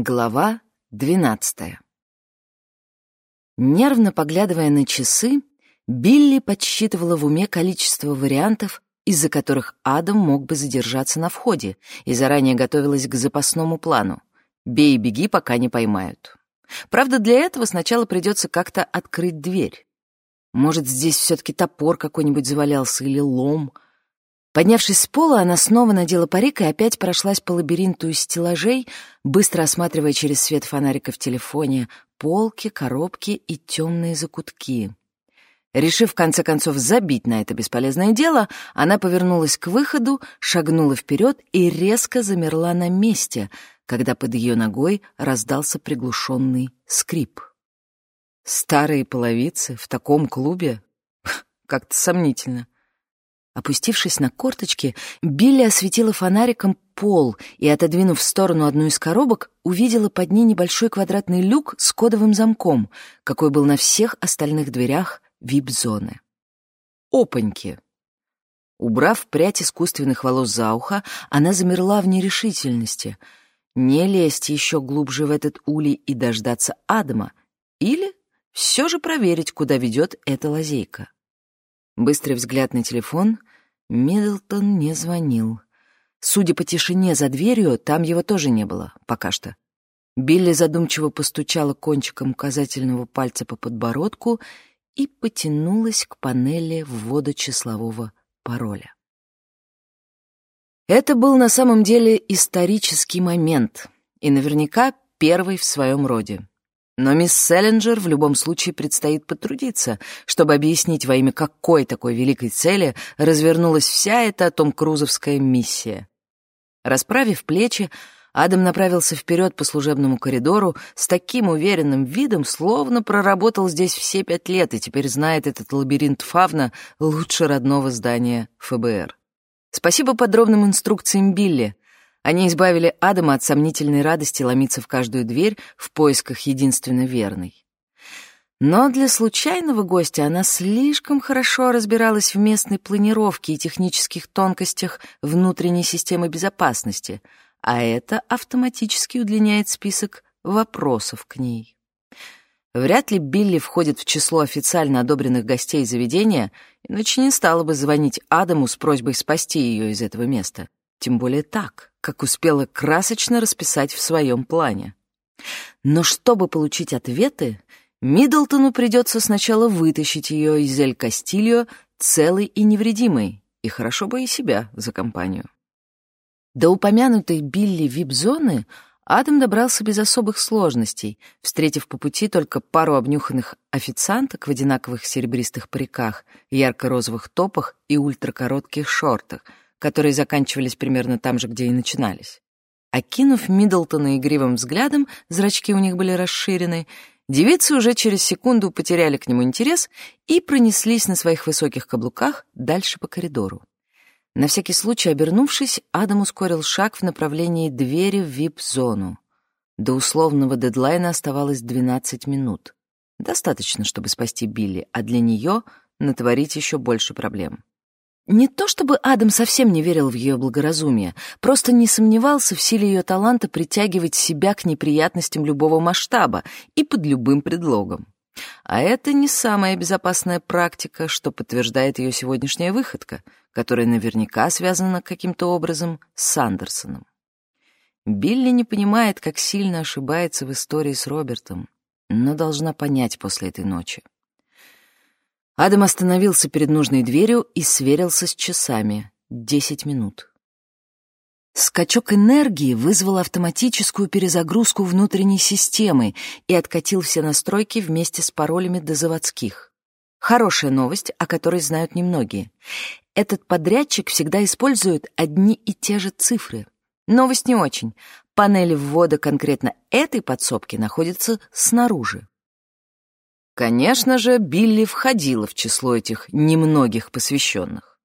Глава двенадцатая. Нервно поглядывая на часы, Билли подсчитывала в уме количество вариантов, из-за которых Адам мог бы задержаться на входе, и заранее готовилась к запасному плану. «Бей и беги, пока не поймают». Правда, для этого сначала придется как-то открыть дверь. Может, здесь все-таки топор какой-нибудь завалялся или лом — Поднявшись с пола, она снова надела парик и опять прошлась по лабиринту из стеллажей, быстро осматривая через свет фонарика в телефоне полки, коробки и темные закутки. Решив, в конце концов, забить на это бесполезное дело, она повернулась к выходу, шагнула вперед и резко замерла на месте, когда под ее ногой раздался приглушенный скрип. Старые половицы в таком клубе? Как-то сомнительно. Опустившись на корточки, Билли осветила фонариком пол и, отодвинув в сторону одну из коробок, увидела под ней небольшой квадратный люк с кодовым замком, какой был на всех остальных дверях вип-зоны. Опаньки! Убрав прядь искусственных волос за ухо, она замерла в нерешительности. Не лезть еще глубже в этот улей и дождаться Адама, или все же проверить, куда ведет эта лазейка. Быстрый взгляд на телефон. Миддлтон не звонил. Судя по тишине за дверью, там его тоже не было, пока что. Билли задумчиво постучала кончиком указательного пальца по подбородку и потянулась к панели ввода числового пароля. Это был на самом деле исторический момент и наверняка первый в своем роде. Но мисс Селлинджер в любом случае предстоит потрудиться, чтобы объяснить, во имя какой такой великой цели развернулась вся эта том-крузовская миссия. Расправив плечи, Адам направился вперед по служебному коридору с таким уверенным видом, словно проработал здесь все пять лет и теперь знает этот лабиринт Фавна лучше родного здания ФБР. Спасибо подробным инструкциям Билли — они избавили Адама от сомнительной радости ломиться в каждую дверь в поисках единственно верной. Но для случайного гостя она слишком хорошо разбиралась в местной планировке и технических тонкостях внутренней системы безопасности, а это автоматически удлиняет список вопросов к ней. Вряд ли Билли входит в число официально одобренных гостей заведения, иначе не стала бы звонить Адаму с просьбой спасти ее из этого места. Тем более так, как успела красочно расписать в своем плане. Но чтобы получить ответы, Миддлтону придется сначала вытащить ее из Эль Кастильо целой и невредимой, и хорошо бы и себя за компанию. До упомянутой Билли вип-зоны Адам добрался без особых сложностей, встретив по пути только пару обнюханных официанток в одинаковых серебристых париках, ярко-розовых топах и ультракоротких шортах — которые заканчивались примерно там же, где и начинались. Окинув Миддлтона игривым взглядом, зрачки у них были расширены, девицы уже через секунду потеряли к нему интерес и пронеслись на своих высоких каблуках дальше по коридору. На всякий случай, обернувшись, Адам ускорил шаг в направлении двери в вип-зону. До условного дедлайна оставалось 12 минут. Достаточно, чтобы спасти Билли, а для нее натворить еще больше проблем. Не то чтобы Адам совсем не верил в ее благоразумие, просто не сомневался в силе ее таланта притягивать себя к неприятностям любого масштаба и под любым предлогом. А это не самая безопасная практика, что подтверждает ее сегодняшняя выходка, которая наверняка связана каким-то образом с Сандерсоном. Билли не понимает, как сильно ошибается в истории с Робертом, но должна понять после этой ночи. Адам остановился перед нужной дверью и сверился с часами. Десять минут. Скачок энергии вызвал автоматическую перезагрузку внутренней системы и откатил все настройки вместе с паролями до заводских. Хорошая новость, о которой знают немногие. Этот подрядчик всегда использует одни и те же цифры. Новость не очень. Панель ввода конкретно этой подсобки находится снаружи. Конечно же, Билли входила в число этих немногих посвященных.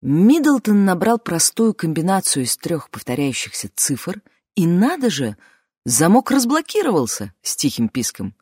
Миддлтон набрал простую комбинацию из трех повторяющихся цифр, и надо же, замок разблокировался с тихим писком.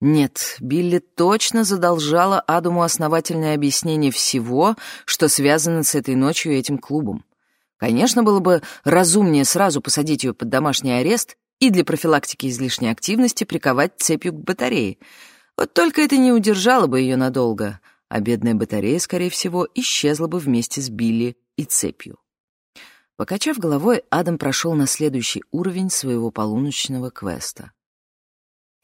Нет, Билли точно задолжала Адаму основательное объяснение всего, что связано с этой ночью и этим клубом. Конечно, было бы разумнее сразу посадить ее под домашний арест и для профилактики излишней активности приковать цепью к батарее. Вот только это не удержало бы ее надолго, а бедная батарея, скорее всего, исчезла бы вместе с Билли и цепью. Покачав головой, Адам прошел на следующий уровень своего полуночного квеста.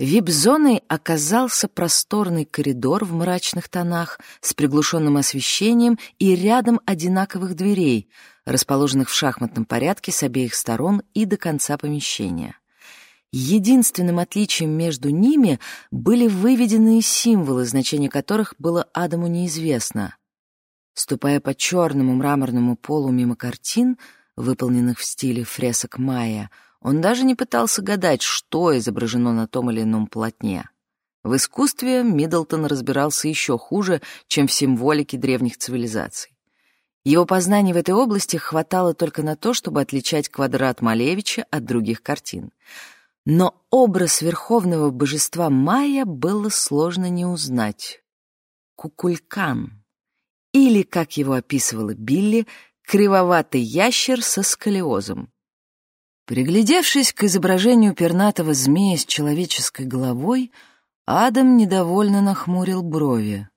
Вип-зоной оказался просторный коридор в мрачных тонах с приглушенным освещением и рядом одинаковых дверей, расположенных в шахматном порядке с обеих сторон и до конца помещения. Единственным отличием между ними были выведенные символы, значение которых было Адаму неизвестно. Ступая по черному мраморному полу мимо картин, выполненных в стиле фресок майя, он даже не пытался гадать, что изображено на том или ином полотне. В искусстве Миддлтон разбирался еще хуже, чем в символике древних цивилизаций. Его познаний в этой области хватало только на то, чтобы отличать квадрат Малевича от других картин — но образ верховного божества Майя было сложно не узнать. Кукулькан, или, как его описывала Билли, кривоватый ящер со сколиозом. Приглядевшись к изображению пернатого змея с человеческой головой, Адам недовольно нахмурил брови.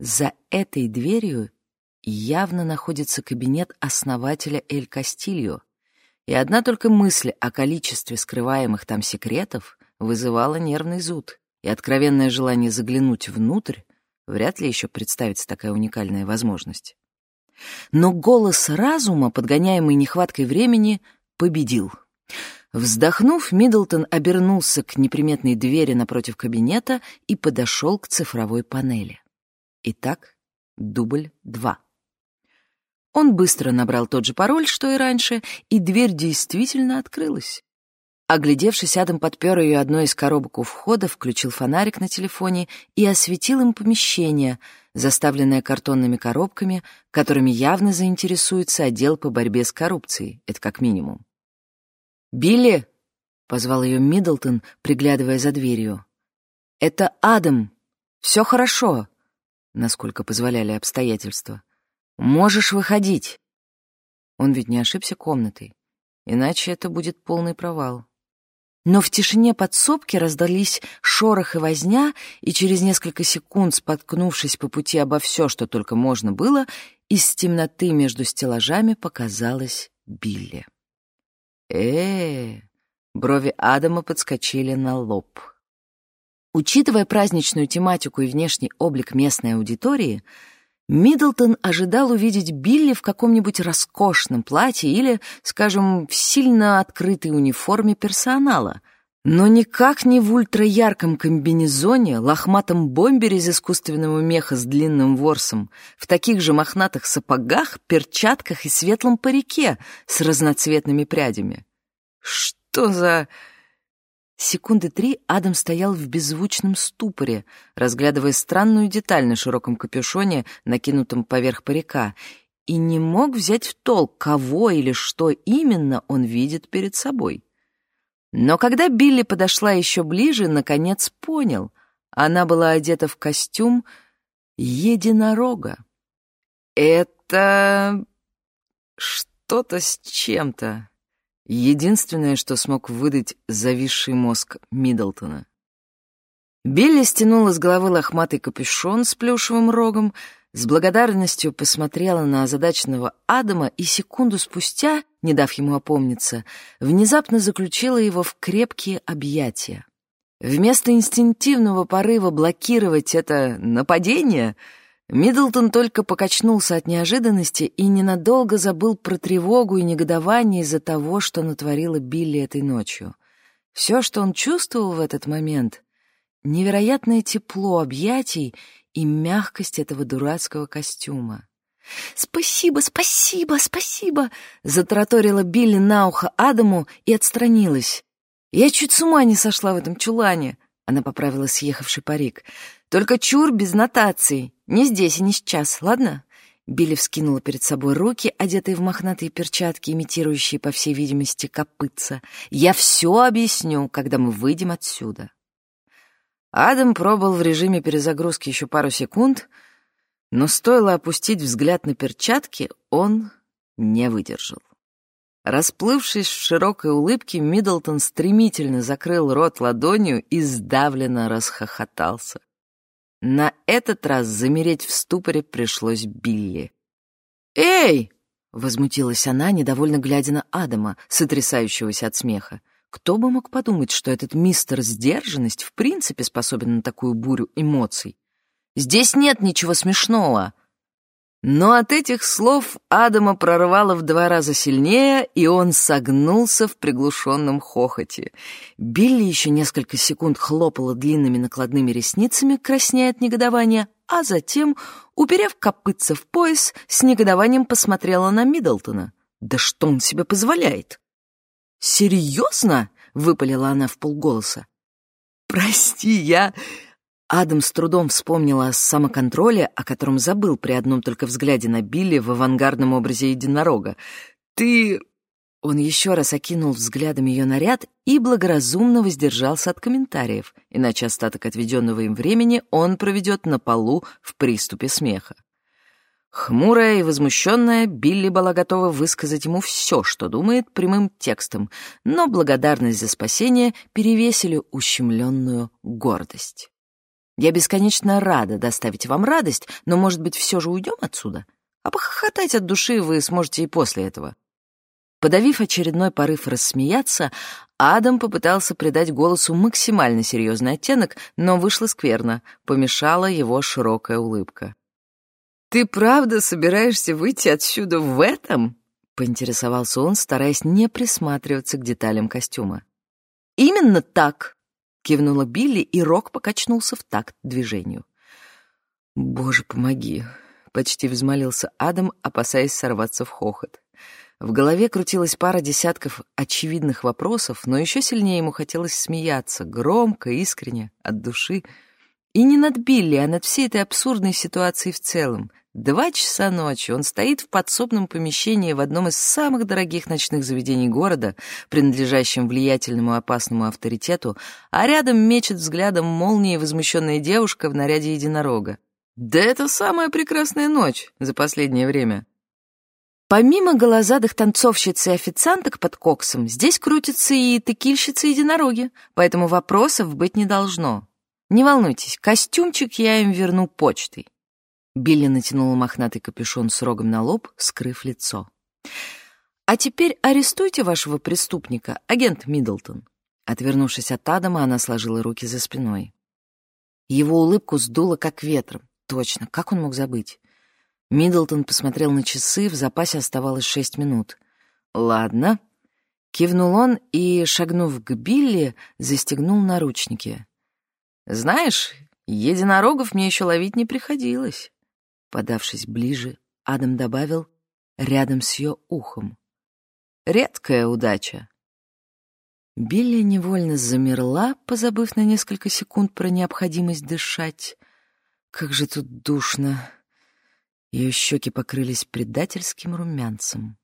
За этой дверью явно находится кабинет основателя Эль Кастильо — и одна только мысль о количестве скрываемых там секретов вызывала нервный зуд, и откровенное желание заглянуть внутрь вряд ли еще представится такая уникальная возможность. Но голос разума, подгоняемый нехваткой времени, победил. Вздохнув, Миддлтон обернулся к неприметной двери напротив кабинета и подошел к цифровой панели. Итак, дубль два. Он быстро набрал тот же пароль, что и раньше, и дверь действительно открылась. Оглядевшись, Адам подпер ее одной из коробок у входа, включил фонарик на телефоне и осветил им помещение, заставленное картонными коробками, которыми явно заинтересуется отдел по борьбе с коррупцией, это как минимум. «Билли!» — позвал ее Миддлтон, приглядывая за дверью. «Это Адам! Все хорошо!» насколько позволяли обстоятельства. Можешь выходить. Он ведь не ошибся комнатой, иначе это будет полный провал. Но в тишине подсобки раздались шорох и возня, и через несколько секунд, споткнувшись по пути обо все, что только можно было, из темноты между стеллажами показалась Билли. э э Брови Адама подскочили на лоб. Учитывая праздничную тематику и внешний облик местной аудитории, Миддлтон ожидал увидеть Билли в каком-нибудь роскошном платье или, скажем, в сильно открытой униформе персонала, но никак не в ультраярком комбинезоне, лохматом бомбере из искусственного меха с длинным ворсом, в таких же мохнатых сапогах, перчатках и светлом парике с разноцветными прядями. Что за... Секунды три Адам стоял в беззвучном ступоре, разглядывая странную деталь на широком капюшоне, накинутом поверх парика, и не мог взять в толк, кого или что именно он видит перед собой. Но когда Билли подошла еще ближе, наконец понял. Она была одета в костюм единорога. «Это что-то с чем-то», Единственное, что смог выдать зависший мозг Миддлтона. Билли стянула с головы лохматый капюшон с плюшевым рогом, с благодарностью посмотрела на озадаченного Адама и секунду спустя, не дав ему опомниться, внезапно заключила его в крепкие объятия. Вместо инстинктивного порыва блокировать это нападение — Миддлтон только покачнулся от неожиданности и ненадолго забыл про тревогу и негодование из-за того, что натворила Билли этой ночью. Все, что он чувствовал в этот момент — невероятное тепло объятий и мягкость этого дурацкого костюма. «Спасибо, спасибо, спасибо!» — затраторила Билли на ухо Адаму и отстранилась. «Я чуть с ума не сошла в этом чулане!» — она поправила съехавший парик. «Только чур без нотаций!» Не здесь и не сейчас, ладно?» Билли вскинула перед собой руки, одетые в мохнатые перчатки, имитирующие, по всей видимости, копытца. «Я все объясню, когда мы выйдем отсюда». Адам пробыл в режиме перезагрузки еще пару секунд, но стоило опустить взгляд на перчатки, он не выдержал. Расплывшись в широкой улыбке, Миддлтон стремительно закрыл рот ладонью и сдавленно расхохотался. На этот раз замереть в ступоре пришлось Билли. «Эй!» — возмутилась она, недовольно глядя на Адама, сотрясающегося от смеха. Кто бы мог подумать, что этот мистер сдержанность в принципе способен на такую бурю эмоций? «Здесь нет ничего смешного!» Но от этих слов Адама прорвало в два раза сильнее, и он согнулся в приглушенном хохоте. Билли еще несколько секунд хлопала длинными накладными ресницами, краснея от негодования, а затем, уперев копытца в пояс, с негодованием посмотрела на Миддлтона. «Да что он себе позволяет?» «Серьезно?» — выпалила она в полголоса. «Прости, я...» Адам с трудом вспомнила о самоконтроле, о котором забыл при одном только взгляде на Билли в авангардном образе единорога. «Ты...» Он еще раз окинул взглядом ее наряд и благоразумно воздержался от комментариев, иначе остаток отведенного им времени он проведет на полу в приступе смеха. Хмурая и возмущенная, Билли была готова высказать ему все, что думает, прямым текстом, но благодарность за спасение перевесили ущемленную гордость. Я бесконечно рада доставить вам радость, но, может быть, все же уйдем отсюда? А похохотать от души вы сможете и после этого». Подавив очередной порыв рассмеяться, Адам попытался придать голосу максимально серьезный оттенок, но вышло скверно, помешала его широкая улыбка. «Ты правда собираешься выйти отсюда в этом?» — поинтересовался он, стараясь не присматриваться к деталям костюма. «Именно так», Кивнула Билли, и Рок покачнулся в такт движению. «Боже, помоги!» — почти взмолился Адам, опасаясь сорваться в хохот. В голове крутилась пара десятков очевидных вопросов, но еще сильнее ему хотелось смеяться, громко, искренне, от души. И не над Билли, а над всей этой абсурдной ситуацией в целом, Два часа ночи он стоит в подсобном помещении в одном из самых дорогих ночных заведений города, принадлежащем влиятельному опасному авторитету, а рядом мечет взглядом молнии возмущенная девушка в наряде единорога. Да это самая прекрасная ночь за последнее время. Помимо голозадых танцовщиц и официанток под коксом, здесь крутятся и текильщицы-единороги, поэтому вопросов быть не должно. Не волнуйтесь, костюмчик я им верну почтой. Билли натянула мохнатый капюшон с рогом на лоб, скрыв лицо. «А теперь арестуйте вашего преступника, агент Миддлтон». Отвернувшись от Адама, она сложила руки за спиной. Его улыбку сдуло как ветром. Точно, как он мог забыть? Миддлтон посмотрел на часы, в запасе оставалось шесть минут. «Ладно». Кивнул он и, шагнув к Билли, застегнул наручники. «Знаешь, единорогов мне еще ловить не приходилось». Подавшись ближе, Адам добавил рядом с ее ухом. «Редкая удача». Билли невольно замерла, позабыв на несколько секунд про необходимость дышать. Как же тут душно. Ее щеки покрылись предательским румянцем.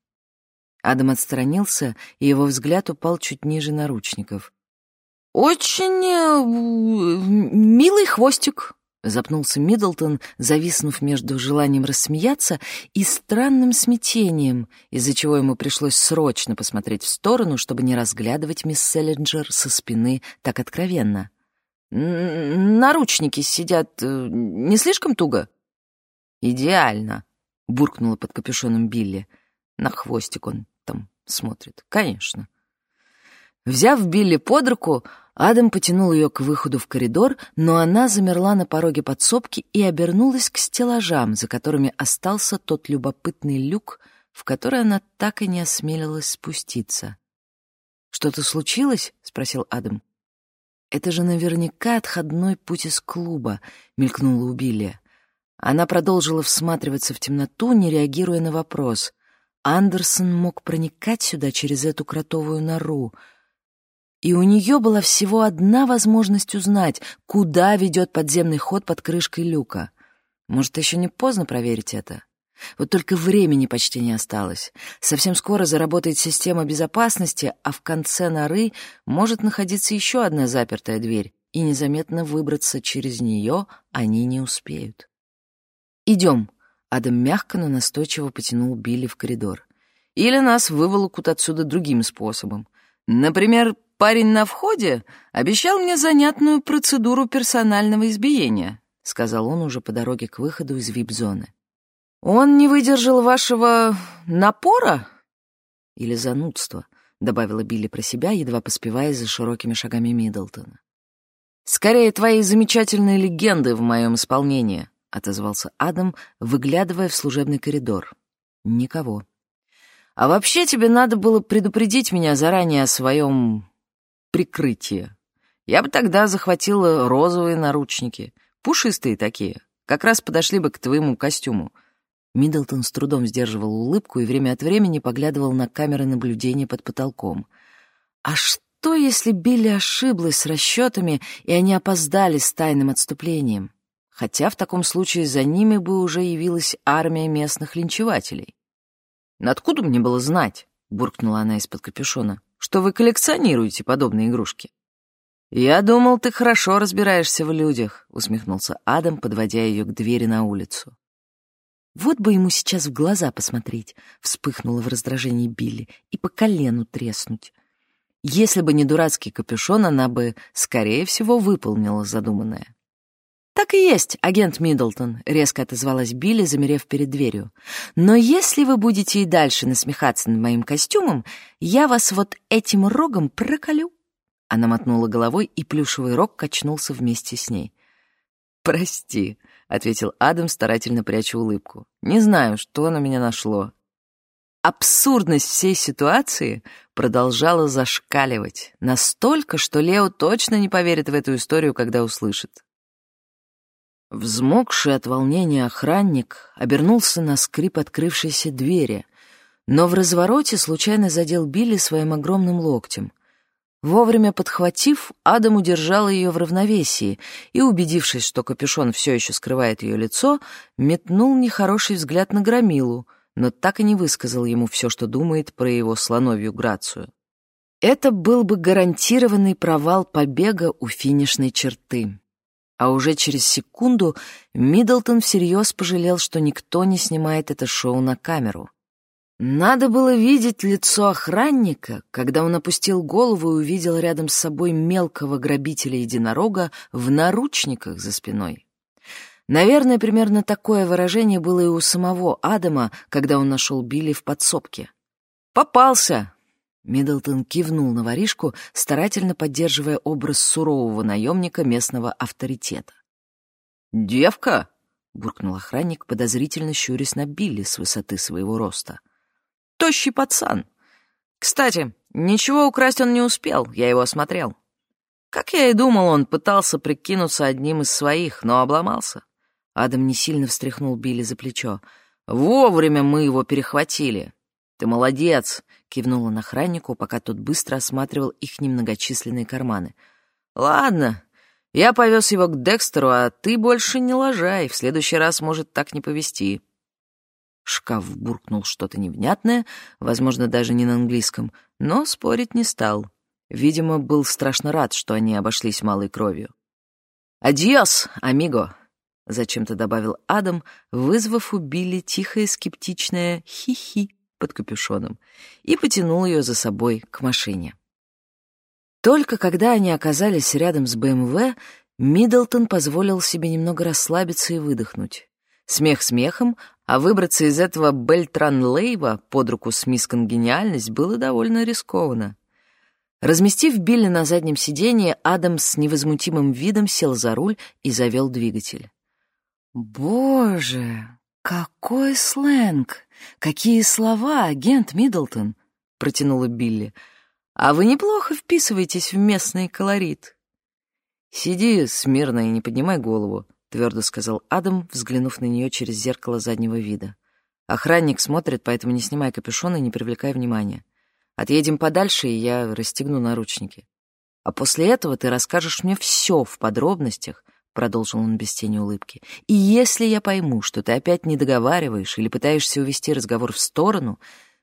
Адам отстранился, и его взгляд упал чуть ниже наручников. «Очень э, милый хвостик», Запнулся Миддлтон, зависнув между желанием рассмеяться и странным смятением, из-за чего ему пришлось срочно посмотреть в сторону, чтобы не разглядывать мисс Селлинджер со спины так откровенно. «Наручники сидят э, не слишком туго?» «Идеально», — буркнула под капюшоном Билли. На хвостик он там смотрит. «Конечно». Взяв Билли под руку, Адам потянул ее к выходу в коридор, но она замерла на пороге подсобки и обернулась к стеллажам, за которыми остался тот любопытный люк, в который она так и не осмелилась спуститься. «Что-то случилось?» — спросил Адам. «Это же наверняка отходной путь из клуба», — мелькнула у Билли. Она продолжила всматриваться в темноту, не реагируя на вопрос. Андерсон мог проникать сюда через эту кротовую нору — и у нее была всего одна возможность узнать, куда ведет подземный ход под крышкой люка. Может, еще не поздно проверить это? Вот только времени почти не осталось. Совсем скоро заработает система безопасности, а в конце норы может находиться еще одна запертая дверь, и незаметно выбраться через нее они не успеют. «Идем», — Адам мягко, но настойчиво потянул Билли в коридор. Или нас выволокут отсюда другим способом. Например, парень на входе обещал мне занятную процедуру персонального избиения, сказал он уже по дороге к выходу из вип-зоны. Он не выдержал вашего напора или занудства, добавила Билли про себя, едва поспевая за широкими шагами Миддлтона. Скорее, твои замечательные легенды в моем исполнении, отозвался Адам, выглядывая в служебный коридор. Никого. А вообще тебе надо было предупредить меня заранее о своем прикрытии. Я бы тогда захватила розовые наручники, пушистые такие, как раз подошли бы к твоему костюму. Миддлтон с трудом сдерживал улыбку и время от времени поглядывал на камеры наблюдения под потолком. А что, если Билли ошиблась с расчетами, и они опоздали с тайным отступлением? Хотя в таком случае за ними бы уже явилась армия местных линчевателей. «Откуда мне было знать?» — буркнула она из-под капюшона, «что вы коллекционируете подобные игрушки». «Я думал, ты хорошо разбираешься в людях», — усмехнулся Адам, подводя ее к двери на улицу. «Вот бы ему сейчас в глаза посмотреть», — вспыхнула в раздражении Билли, «и по колену треснуть. Если бы не дурацкий капюшон, она бы, скорее всего, выполнила задуманное». «Так и есть, агент Миддлтон», — резко отозвалась Билли, замерев перед дверью. «Но если вы будете и дальше насмехаться над моим костюмом, я вас вот этим рогом проколю». Она мотнула головой, и плюшевый рог качнулся вместе с ней. «Прости», — ответил Адам, старательно пряча улыбку. «Не знаю, что на меня нашло». Абсурдность всей ситуации продолжала зашкаливать, настолько, что Лео точно не поверит в эту историю, когда услышит. Взмокший от волнения охранник обернулся на скрип открывшейся двери, но в развороте случайно задел Билли своим огромным локтем. Вовремя подхватив, Адам удержал ее в равновесии и, убедившись, что капюшон все еще скрывает ее лицо, метнул нехороший взгляд на Громилу, но так и не высказал ему все, что думает про его слоновью грацию. Это был бы гарантированный провал побега у финишной черты. А уже через секунду Миддлтон всерьез пожалел, что никто не снимает это шоу на камеру. Надо было видеть лицо охранника, когда он опустил голову и увидел рядом с собой мелкого грабителя-единорога в наручниках за спиной. Наверное, примерно такое выражение было и у самого Адама, когда он нашел Билли в подсобке. «Попался!» Миддлтон кивнул на воришку, старательно поддерживая образ сурового наемника местного авторитета. «Девка!» — буркнул охранник, подозрительно щурясь на Билли с высоты своего роста. «Тощий пацан! Кстати, ничего украсть он не успел, я его осмотрел. Как я и думал, он пытался прикинуться одним из своих, но обломался». Адам не сильно встряхнул Билли за плечо. «Вовремя мы его перехватили. Ты молодец!» Кивнула он охраннику, пока тот быстро осматривал их немногочисленные карманы. «Ладно, я повез его к Декстеру, а ты больше не ложай, в следующий раз может так не повезти». Шкаф буркнул что-то невнятное, возможно, даже не на английском, но спорить не стал. Видимо, был страшно рад, что они обошлись малой кровью. «Адьос, амиго!» — зачем-то добавил Адам, вызвав у Билли тихое скептичное «хи-хи» под капюшоном и потянул ее за собой к машине. Только когда они оказались рядом с БМВ, Миддлтон позволил себе немного расслабиться и выдохнуть. Смех смехом, а выбраться из этого Бельтран-Лейва под руку с мисс Конгениальность было довольно рискованно. Разместив Билли на заднем сиденье, Адам с невозмутимым видом сел за руль и завел двигатель. «Боже, какой сленг! Какие слова, агент Миддлтон!» — протянула Билли. «А вы неплохо вписываетесь в местный колорит». «Сиди смирно и не поднимай голову», — твердо сказал Адам, взглянув на нее через зеркало заднего вида. «Охранник смотрит, поэтому не снимай капюшон и не привлекай внимания. Отъедем подальше, и я расстегну наручники. А после этого ты расскажешь мне все в подробностях, — продолжил он без тени улыбки. «И если я пойму, что ты опять не договариваешь или пытаешься увести разговор в сторону,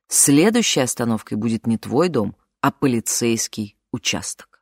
следующей остановкой будет не твой дом, а полицейский участок».